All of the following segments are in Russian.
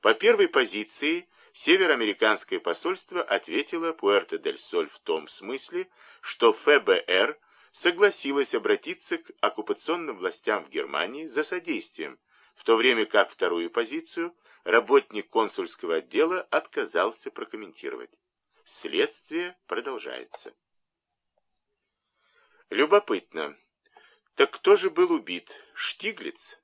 По первой позиции североамериканское посольство ответило Пуэрто-дель-Соль в том смысле, что ФБР согласилось обратиться к оккупационным властям в Германии за содействием, в то время как вторую позицию работник консульского отдела отказался прокомментировать. Следствие продолжается. Любопытно. Так кто же был убит? Штиглиц?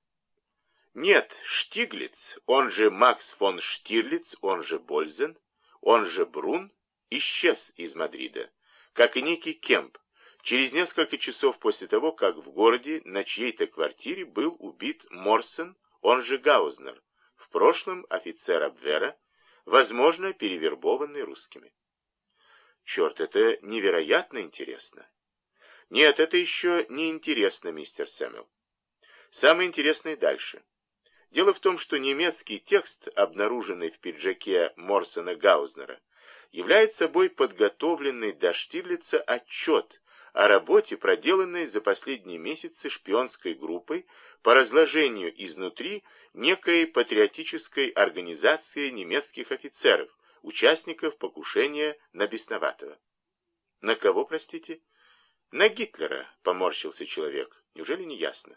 Нет, Штиглиц, он же Макс фон Штирлиц, он же Бользен, он же Брун, исчез из Мадрида, как и некий Кемп, через несколько часов после того, как в городе на чьей-то квартире был убит Морсен, он же Гаузнер, в прошлом офицер Абвера, возможно, перевербованный русскими. Черт, это невероятно интересно. Нет, это еще не интересно, мистер Сэмюэл. Самое интересное дальше. Дело в том, что немецкий текст, обнаруженный в пиджаке Морсона Гаузнера, является собой подготовленный до Штирлица отчет о работе, проделанной за последние месяцы шпионской группой по разложению изнутри некой патриотической организации немецких офицеров, участников покушения на Бесноватого. На кого, простите? На Гитлера, поморщился человек. Неужели не ясно?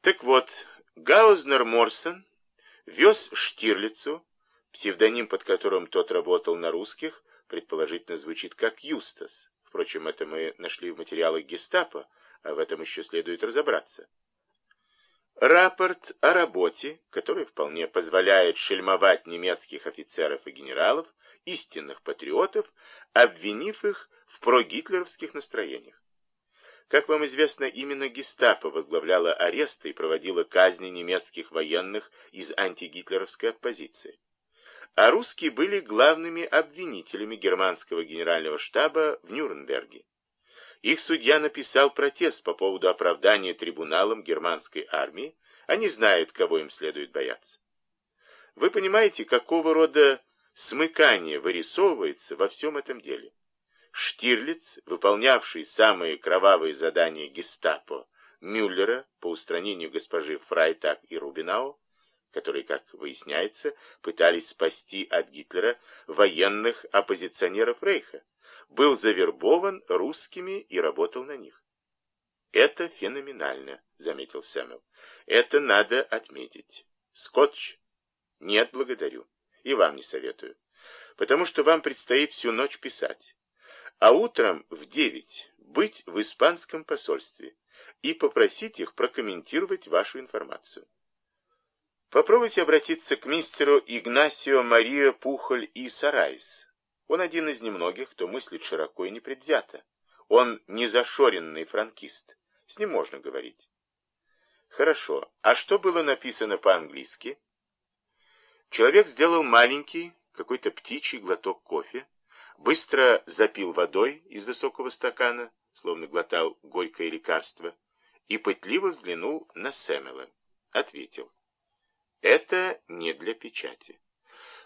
Так вот, Гаузнер Морсон вез Штирлицу, псевдоним, под которым тот работал на русских, предположительно звучит как Юстас. Впрочем, это мы нашли в материалах гестапо, а в этом еще следует разобраться. Рапорт о работе, который вполне позволяет шельмовать немецких офицеров и генералов, истинных патриотов, обвинив их в прогитлеровских настроениях. Как вам известно, именно гестапо возглавляло аресты и проводило казни немецких военных из антигитлеровской оппозиции. А русские были главными обвинителями германского генерального штаба в Нюрнберге. Их судья написал протест по поводу оправдания трибуналом германской армии, они знают, кого им следует бояться. Вы понимаете, какого рода смыкание вырисовывается во всем этом деле? Штирлиц, выполнявший самые кровавые задания гестапо Мюллера по устранению госпожи Фрайтак и Рубинау, которые, как выясняется, пытались спасти от Гитлера военных оппозиционеров Рейха, был завербован русскими и работал на них. «Это феноменально», — заметил Сэмюэл. «Это надо отметить. Скотч?» «Нет, благодарю. И вам не советую. Потому что вам предстоит всю ночь писать а утром в девять быть в испанском посольстве и попросить их прокомментировать вашу информацию. Попробуйте обратиться к мистеру Игнасио Мария Пухоль и Сарайс. Он один из немногих, кто мыслит широко и непредвзято. Он незашоренный франкист. С ним можно говорить. Хорошо. А что было написано по-английски? Человек сделал маленький, какой-то птичий глоток кофе, быстро запил водой из высокого стакана, словно глотал горькое лекарство, и пытливо взглянул на Сэмела. Ответил. Это не для печати.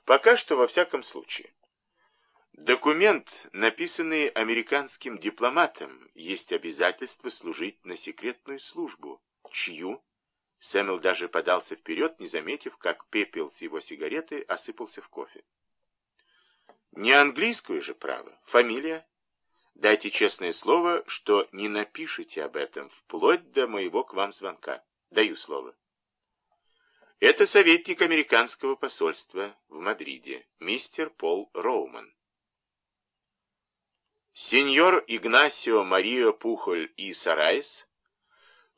Пока что, во всяком случае. Документ, написанный американским дипломатом, есть обязательство служить на секретную службу. Чью? Сэмел даже подался вперед, не заметив, как пепел с его сигареты осыпался в кофе. Не английскую же право. Фамилия? Дайте честное слово, что не напишите об этом, вплоть до моего к вам звонка. Даю слово. Это советник американского посольства в Мадриде, мистер Пол Роуман. Сеньор Игнасио Марио Пухоль и Сарайс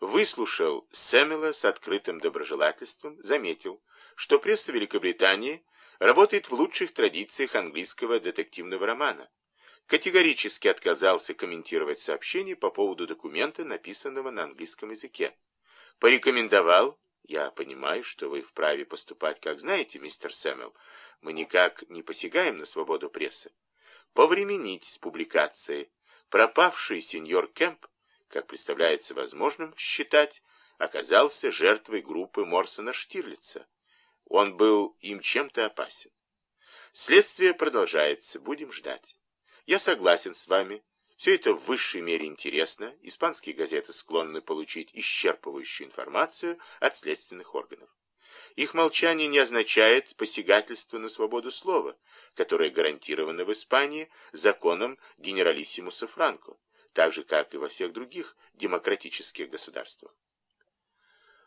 выслушал Сэмела с открытым доброжелательством, заметил, что пресса Великобритании работает в лучших традициях английского детективного романа. Категорически отказался комментировать сообщение по поводу документа, написанного на английском языке. Порекомендовал, я понимаю, что вы вправе поступать, как знаете, мистер Сэмюэл, мы никак не посягаем на свободу прессы, повременить с публикацией. Пропавший сеньор Кемп, как представляется возможным считать, оказался жертвой группы Морсона Штирлица. Он был им чем-то опасен. Следствие продолжается, будем ждать. Я согласен с вами. Все это в высшей мере интересно. Испанские газеты склонны получить исчерпывающую информацию от следственных органов. Их молчание не означает посягательство на свободу слова, которое гарантировано в Испании законом генералиссимуса Франко, так же, как и во всех других демократических государствах.